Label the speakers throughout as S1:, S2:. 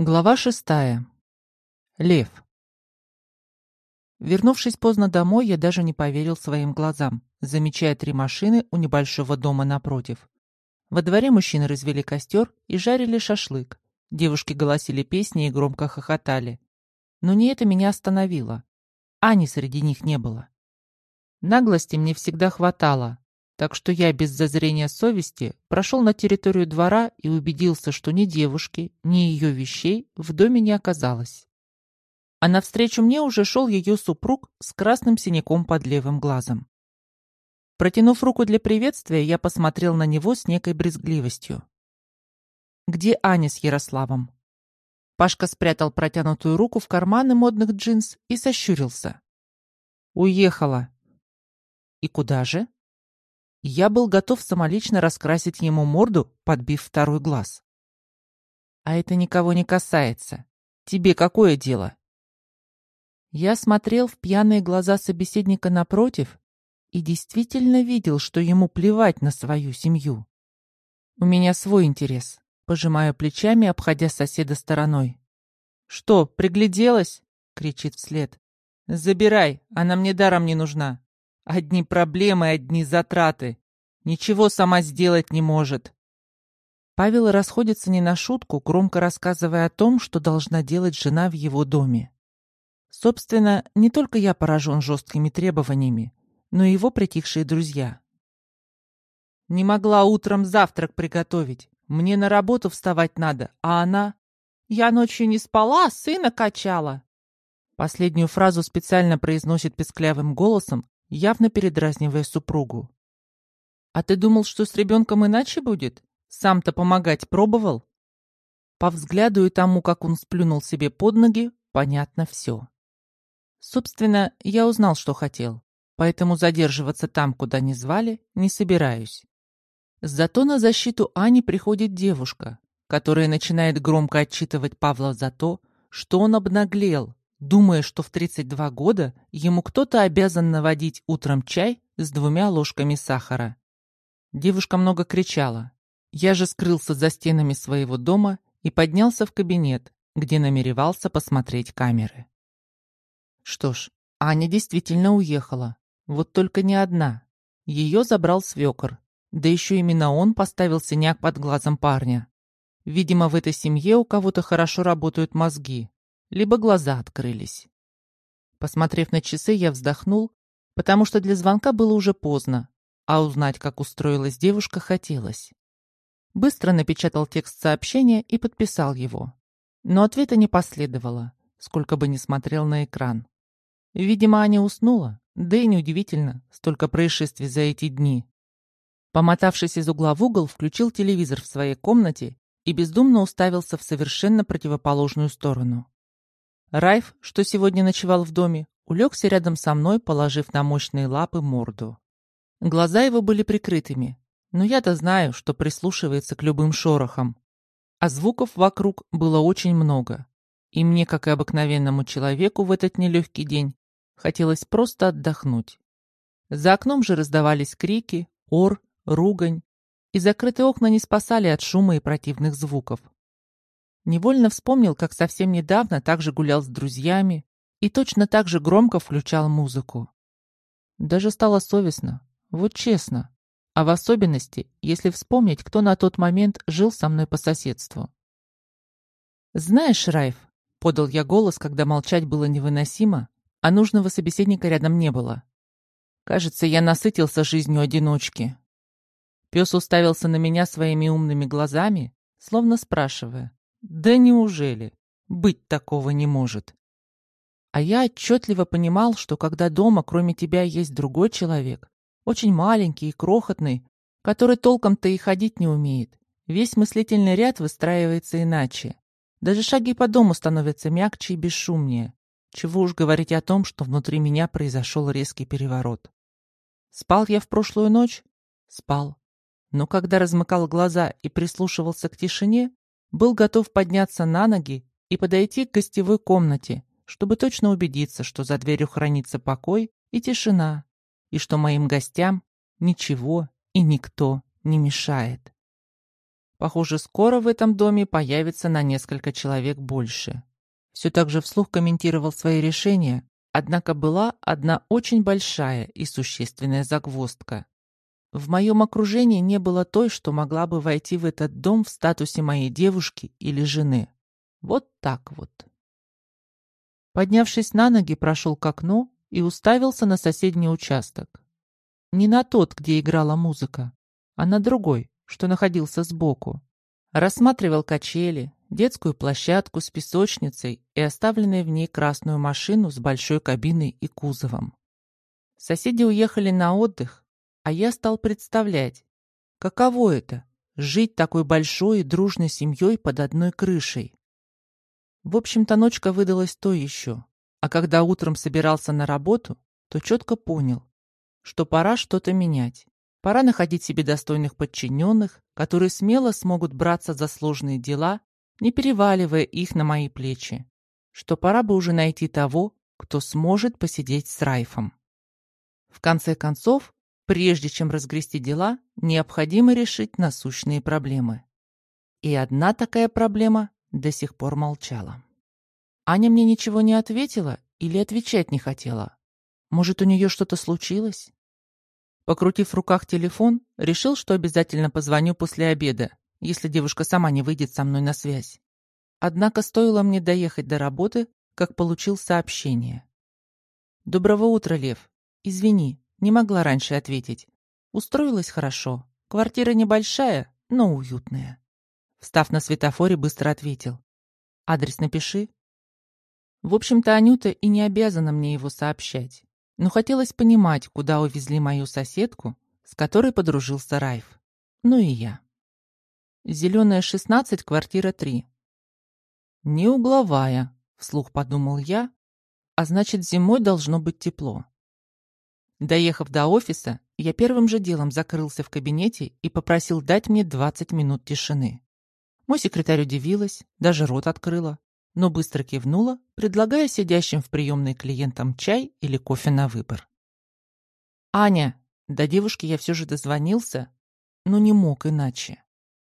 S1: Глава шестая. Лев. Вернувшись поздно домой, я даже не поверил своим глазам, замечая три машины у небольшого дома напротив. Во дворе мужчины развели костер и жарили шашлык. Девушки голосили песни и громко хохотали. Но не это меня остановило. Ани среди них не было. Наглости мне всегда хватало, так что я без зазрения совести прошел на территорию двора и убедился, что ни девушки, ни ее вещей в доме не оказалось. А навстречу мне уже шел ее супруг с красным синяком под левым глазом. Протянув руку для приветствия, я посмотрел на него с некой брезгливостью. «Где Аня с Ярославом?» Пашка спрятал протянутую руку в карманы модных джинс и сощурился. «Уехала». «И куда же?» Я был готов самолично раскрасить ему морду, подбив второй глаз. А это никого не касается. Тебе какое дело? Я смотрел в пьяные глаза собеседника напротив и действительно видел, что ему плевать на свою семью. У меня свой интерес. Пожимаю плечами, обходя соседа стороной. «Что, пригляделась?» — кричит вслед. «Забирай, она мне даром не нужна». Одни проблемы, одни затраты. Ничего сама сделать не может. Павел расходится не на шутку, громко рассказывая о том, что должна делать жена в его доме. Собственно, не только я поражен жесткими требованиями, но и его притихшие друзья. Не могла утром завтрак приготовить. Мне на работу вставать надо, а она... Я ночью не спала, сына качала. Последнюю фразу специально произносит песклявым голосом, явно передразнивая супругу. «А ты думал, что с ребенком иначе будет? Сам-то помогать пробовал?» По взгляду и тому, как он сплюнул себе под ноги, понятно все. Собственно, я узнал, что хотел, поэтому задерживаться там, куда не звали, не собираюсь. Зато на защиту Ани приходит девушка, которая начинает громко отчитывать Павла за то, что он обнаглел, думая, что в 32 года ему кто-то обязан наводить утром чай с двумя ложками сахара. Девушка много кричала. Я же скрылся за стенами своего дома и поднялся в кабинет, где намеревался посмотреть камеры. Что ж, Аня действительно уехала. Вот только не одна. Ее забрал свекор. Да еще именно он поставил синяк под глазом парня. Видимо, в этой семье у кого-то хорошо работают мозги, либо глаза открылись. Посмотрев на часы, я вздохнул, потому что для звонка было уже поздно, а узнать, как устроилась девушка, хотелось. Быстро напечатал текст сообщения и подписал его. Но ответа не последовало, сколько бы ни смотрел на экран. Видимо, Аня уснула, да и неудивительно, столько происшествий за эти дни. Помотавшись из угла в угол, включил телевизор в своей комнате и бездумно уставился в совершенно противоположную сторону. Райф, что сегодня ночевал в доме, улегся рядом со мной, положив на мощные лапы морду. Глаза его были прикрытыми, но я-то знаю, что прислушивается к любым шорохам. А звуков вокруг было очень много. И мне, как и обыкновенному человеку в этот нелегкий день, хотелось просто отдохнуть. За окном же раздавались крики, ор, ругань, и закрытые окна не спасали от шума и противных звуков. Невольно вспомнил, как совсем недавно также гулял с друзьями и точно так же громко включал музыку. Даже стало совестно, вот честно. А в особенности, если вспомнить, кто на тот момент жил со мной по соседству. «Знаешь, Райф», — подал я голос, когда молчать было невыносимо, а нужного собеседника рядом не было. «Кажется, я насытился жизнью одиночки». Пес уставился на меня своими умными глазами, словно спрашивая, да неужели? Быть такого не может. А я отчетливо понимал, что когда дома кроме тебя есть другой человек, очень маленький и крохотный, который толком-то и ходить не умеет, весь мыслительный ряд выстраивается иначе. Даже шаги по дому становятся мягче и бесшумнее. Чего уж говорить о том, что внутри меня произошел резкий переворот. Спал я в прошлую ночь? Спал. Но когда размыкал глаза и прислушивался к тишине, был готов подняться на ноги и подойти к гостевой комнате, чтобы точно убедиться, что за дверью хранится покой и тишина, и что моим гостям ничего и никто не мешает. Похоже, скоро в этом доме появится на несколько человек больше. Все так же вслух комментировал свои решения, однако была одна очень большая и существенная загвоздка. В моем окружении не было той, что могла бы войти в этот дом в статусе моей девушки или жены. Вот так вот. Поднявшись на ноги, прошел к окну и уставился на соседний участок. Не на тот, где играла музыка, а на другой, что находился сбоку. Рассматривал качели, детскую площадку с песочницей и оставленную в ней красную машину с большой кабиной и кузовом. Соседи уехали на отдых, а я стал представлять, каково это — жить такой большой и дружной семьей под одной крышей. В общем-то, ночка выдалась то еще, а когда утром собирался на работу, то четко понял, что пора что-то менять. Пора находить себе достойных подчиненных, которые смело смогут браться за сложные дела, не переваливая их на мои плечи. Что пора бы уже найти того, кто сможет посидеть с Райфом. В конце концов, прежде чем разгрести дела, необходимо решить насущные проблемы. И одна такая проблема до сих пор молчала. Аня мне ничего не ответила или отвечать не хотела. Может, у нее что-то случилось? Покрутив в руках телефон, решил, что обязательно позвоню после обеда, если девушка сама не выйдет со мной на связь. Однако стоило мне доехать до работы, как получил сообщение. «Доброго утра, Лев. Извини, не могла раньше ответить. Устроилась хорошо. Квартира небольшая, но уютная». Встав на светофоре, быстро ответил. «Адрес напиши». В общем-то, Анюта и не обязана мне его сообщать но хотелось понимать, куда увезли мою соседку, с которой подружился Райф. Ну и я. Зеленая 16, квартира 3. Не угловая, вслух подумал я, а значит, зимой должно быть тепло. Доехав до офиса, я первым же делом закрылся в кабинете и попросил дать мне 20 минут тишины. Мой секретарь удивилась, даже рот открыла но быстро кивнула, предлагая сидящим в приемной клиентам чай или кофе на выбор. «Аня!» До девушки я все же дозвонился, но не мог иначе.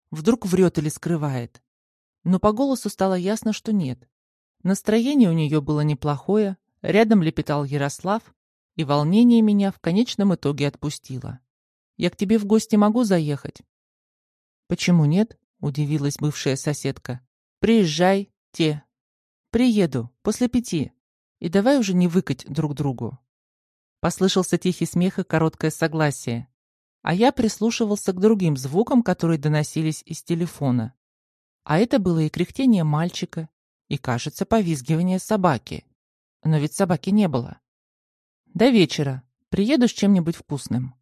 S1: Вдруг врет или скрывает. Но по голосу стало ясно, что нет. Настроение у нее было неплохое, рядом лепетал Ярослав, и волнение меня в конечном итоге отпустило. «Я к тебе в гости могу заехать?» «Почему нет?» — удивилась бывшая соседка. «Приезжай, те, «Приеду, после пяти. И давай уже не выкать друг другу». Послышался тихий смех и короткое согласие. А я прислушивался к другим звукам, которые доносились из телефона. А это было и кряхтение мальчика, и, кажется, повизгивание собаки. Но ведь собаки не было. До вечера. Приеду с чем-нибудь вкусным.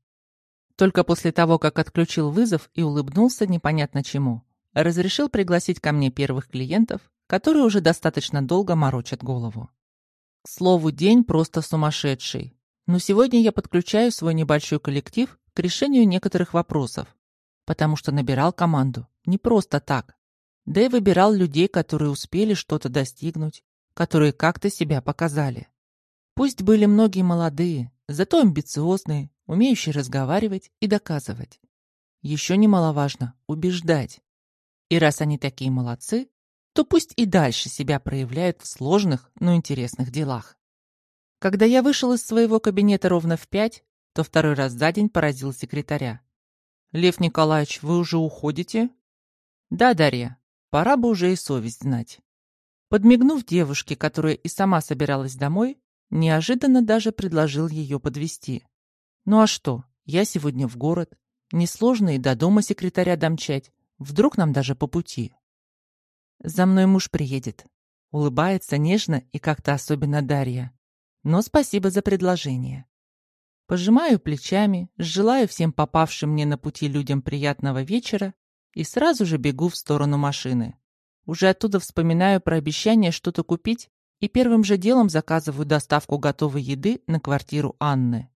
S1: Только после того, как отключил вызов и улыбнулся непонятно чему, разрешил пригласить ко мне первых клиентов, которые уже достаточно долго морочат голову. К слову, день просто сумасшедший. Но сегодня я подключаю свой небольшой коллектив к решению некоторых вопросов, потому что набирал команду не просто так. Да и выбирал людей, которые успели что-то достигнуть, которые как-то себя показали. Пусть были многие молодые, зато амбициозные, умеющие разговаривать и доказывать. Еще немаловажно – убеждать. И раз они такие молодцы, то пусть и дальше себя проявляют в сложных, но интересных делах. Когда я вышел из своего кабинета ровно в пять, то второй раз за день поразил секретаря. «Лев Николаевич, вы уже уходите?» «Да, Дарья, пора бы уже и совесть знать». Подмигнув девушке, которая и сама собиралась домой, неожиданно даже предложил ее подвести. «Ну а что, я сегодня в город. Несложно и до дома секретаря домчать. Вдруг нам даже по пути». За мной муж приедет. Улыбается нежно и как-то особенно Дарья. Но спасибо за предложение. Пожимаю плечами, желаю всем попавшим мне на пути людям приятного вечера и сразу же бегу в сторону машины. Уже оттуда вспоминаю про обещание что-то купить и первым же делом заказываю доставку готовой еды на квартиру Анны.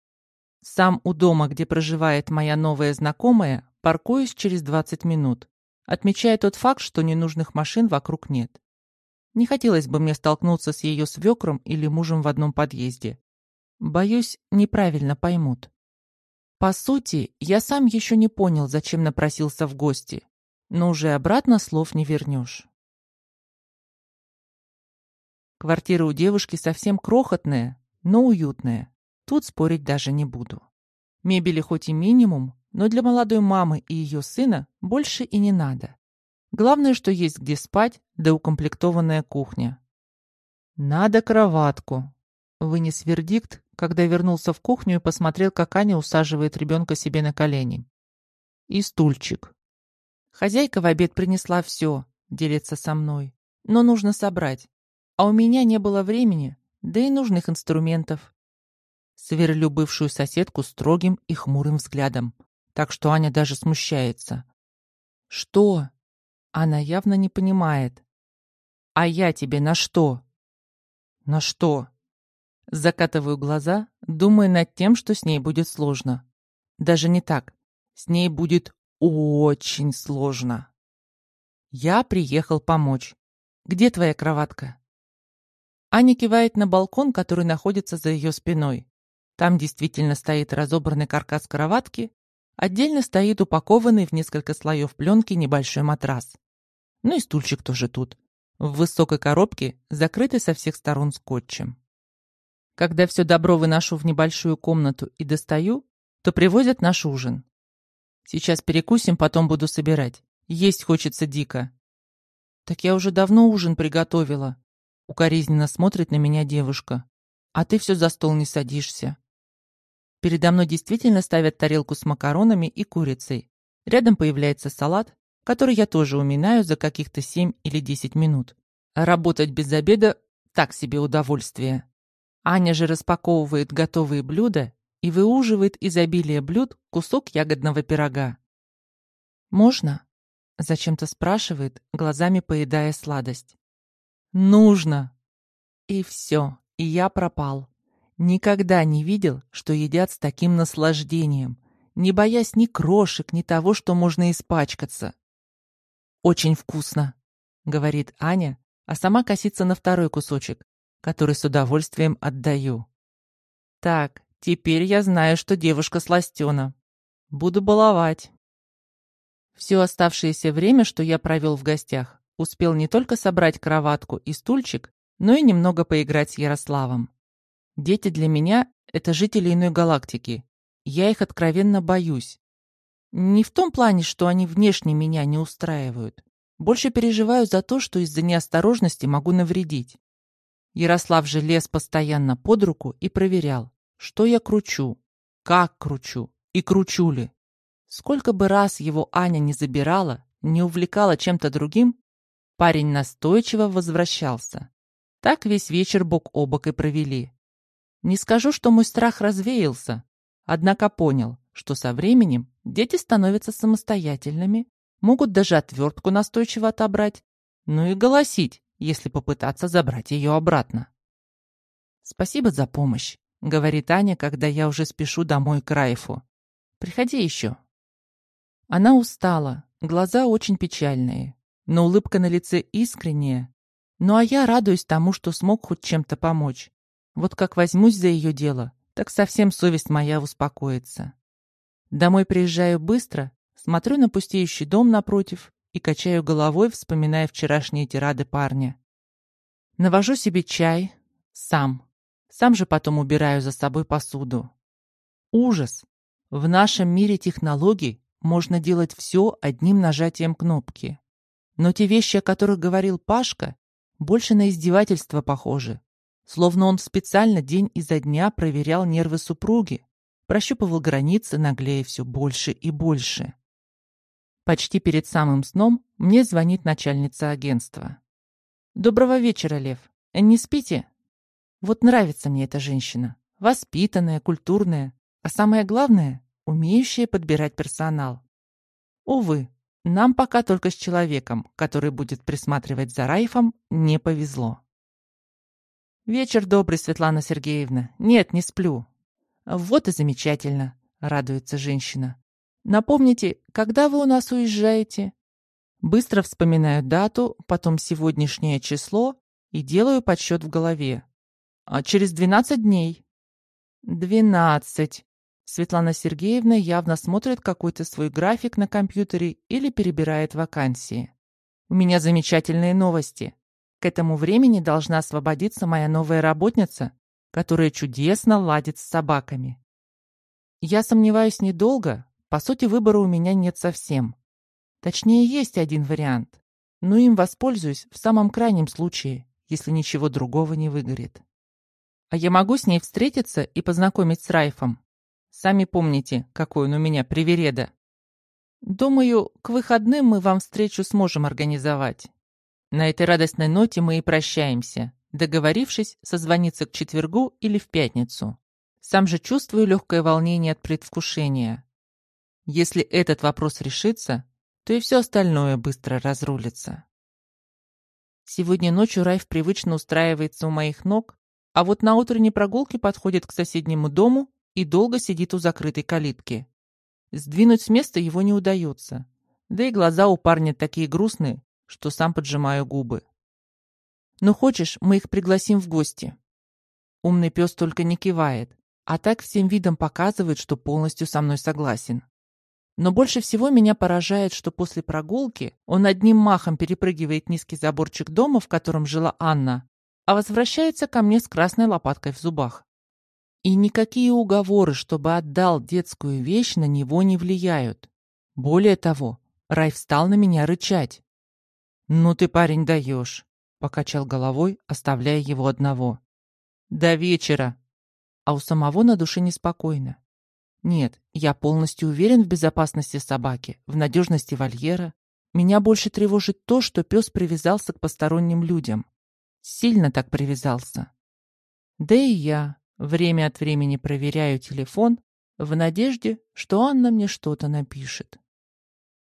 S1: Сам у дома, где проживает моя новая знакомая, паркуюсь через 20 минут отмечая тот факт, что ненужных машин вокруг нет. Не хотелось бы мне столкнуться с ее свекром или мужем в одном подъезде. Боюсь, неправильно поймут. По сути, я сам еще не понял, зачем напросился в гости. но уже обратно слов не вернешь. Квартира у девушки совсем крохотная, но уютная. Тут спорить даже не буду. Мебели хоть и минимум, но для молодой мамы и ее сына больше и не надо. Главное, что есть где спать, да укомплектованная кухня. «Надо кроватку», — вынес вердикт, когда вернулся в кухню и посмотрел, как Аня усаживает ребенка себе на колени. «И стульчик». Хозяйка в обед принесла все, делится со мной, но нужно собрать. А у меня не было времени, да и нужных инструментов. Сверлю бывшую соседку строгим и хмурым взглядом, так что Аня даже смущается. «Что?» Она явно не понимает. «А я тебе на что?» «На что?» Закатываю глаза, думая над тем, что с ней будет сложно. Даже не так. С ней будет очень сложно. Я приехал помочь. Где твоя кроватка? Аня кивает на балкон, который находится за ее спиной. Там действительно стоит разобранный каркас кроватки, отдельно стоит упакованный в несколько слоев пленки небольшой матрас. Ну и стульчик тоже тут, в высокой коробке, закрытый со всех сторон скотчем. Когда все добро выношу в небольшую комнату и достаю, то привозят наш ужин. Сейчас перекусим, потом буду собирать. Есть хочется дико. Так я уже давно ужин приготовила, Укоризненно смотрит на меня девушка. А ты все за стол не садишься. Передо мной действительно ставят тарелку с макаронами и курицей. Рядом появляется салат, который я тоже уминаю за каких-то 7 или 10 минут. работать без обеда – так себе удовольствие. Аня же распаковывает готовые блюда и выуживает из обилия блюд кусок ягодного пирога. «Можно?» – зачем-то спрашивает, глазами поедая сладость. Нужно. И все, и я пропал. Никогда не видел, что едят с таким наслаждением, не боясь ни крошек, ни того, что можно испачкаться. «Очень вкусно», — говорит Аня, а сама косится на второй кусочек, который с удовольствием отдаю. «Так, теперь я знаю, что девушка сластена. Буду баловать». Все оставшееся время, что я провел в гостях, Успел не только собрать кроватку и стульчик, но и немного поиграть с Ярославом. Дети для меня — это жители иной галактики. Я их откровенно боюсь. Не в том плане, что они внешне меня не устраивают. Больше переживаю за то, что из-за неосторожности могу навредить. Ярослав же лез постоянно под руку и проверял, что я кручу, как кручу и кручу ли. Сколько бы раз его Аня не забирала, не увлекала чем-то другим, Парень настойчиво возвращался. Так весь вечер бок о бок и провели. Не скажу, что мой страх развеялся, однако понял, что со временем дети становятся самостоятельными, могут даже отвертку настойчиво отобрать, ну и голосить, если попытаться забрать ее обратно. «Спасибо за помощь», — говорит Аня, когда я уже спешу домой к Райфу. «Приходи еще». Она устала, глаза очень печальные но улыбка на лице искренняя. Ну а я радуюсь тому, что смог хоть чем-то помочь. Вот как возьмусь за ее дело, так совсем совесть моя успокоится. Домой приезжаю быстро, смотрю на пустеющий дом напротив и качаю головой, вспоминая вчерашние тирады парня. Навожу себе чай сам. Сам же потом убираю за собой посуду. Ужас! В нашем мире технологий можно делать все одним нажатием кнопки. Но те вещи, о которых говорил Пашка, больше на издевательство похожи. Словно он специально день изо дня проверял нервы супруги, прощупывал границы, наглея все больше и больше. Почти перед самым сном мне звонит начальница агентства. «Доброго вечера, Лев. Не спите?» Вот нравится мне эта женщина. Воспитанная, культурная, а самое главное — умеющая подбирать персонал. Увы, нам пока только с человеком, который будет присматривать за Райфом, не повезло. «Вечер добрый, Светлана Сергеевна. Нет, не сплю». «Вот и замечательно», — радуется женщина. «Напомните, когда вы у нас уезжаете?» Быстро вспоминаю дату, потом сегодняшнее число и делаю подсчет в голове. «А через двенадцать дней». «Двенадцать», Светлана Сергеевна явно смотрит какой-то свой график на компьютере или перебирает вакансии. У меня замечательные новости. К этому времени должна освободиться моя новая работница, которая чудесно ладит с собаками. Я сомневаюсь недолго, по сути выбора у меня нет совсем. Точнее, есть один вариант, но им воспользуюсь в самом крайнем случае, если ничего другого не выгорит. А я могу с ней встретиться и познакомить с Райфом? Сами помните, какой он у меня привереда. Думаю, к выходным мы вам встречу сможем организовать. На этой радостной ноте мы и прощаемся, договорившись созвониться к четвергу или в пятницу. Сам же чувствую легкое волнение от предвкушения. Если этот вопрос решится, то и все остальное быстро разрулится. Сегодня ночью Райф привычно устраивается у моих ног, а вот на утренней прогулке подходит к соседнему дому и долго сидит у закрытой калитки. Сдвинуть с места его не удается. Да и глаза у парня такие грустные, что сам поджимаю губы. «Ну хочешь, мы их пригласим в гости?» Умный пес только не кивает, а так всем видом показывает, что полностью со мной согласен. Но больше всего меня поражает, что после прогулки он одним махом перепрыгивает низкий заборчик дома, в котором жила Анна, а возвращается ко мне с красной лопаткой в зубах. И никакие уговоры, чтобы отдал детскую вещь, на него не влияют. Более того, Рай встал на меня рычать. «Ну ты, парень, даешь», — покачал головой, оставляя его одного. «До вечера». А у самого на душе неспокойно. Нет, я полностью уверен в безопасности собаки, в надежности вольера. Меня больше тревожит то, что пес привязался к посторонним людям. Сильно так привязался. Да и я, Время от времени проверяю телефон в надежде, что Анна мне что-то напишет.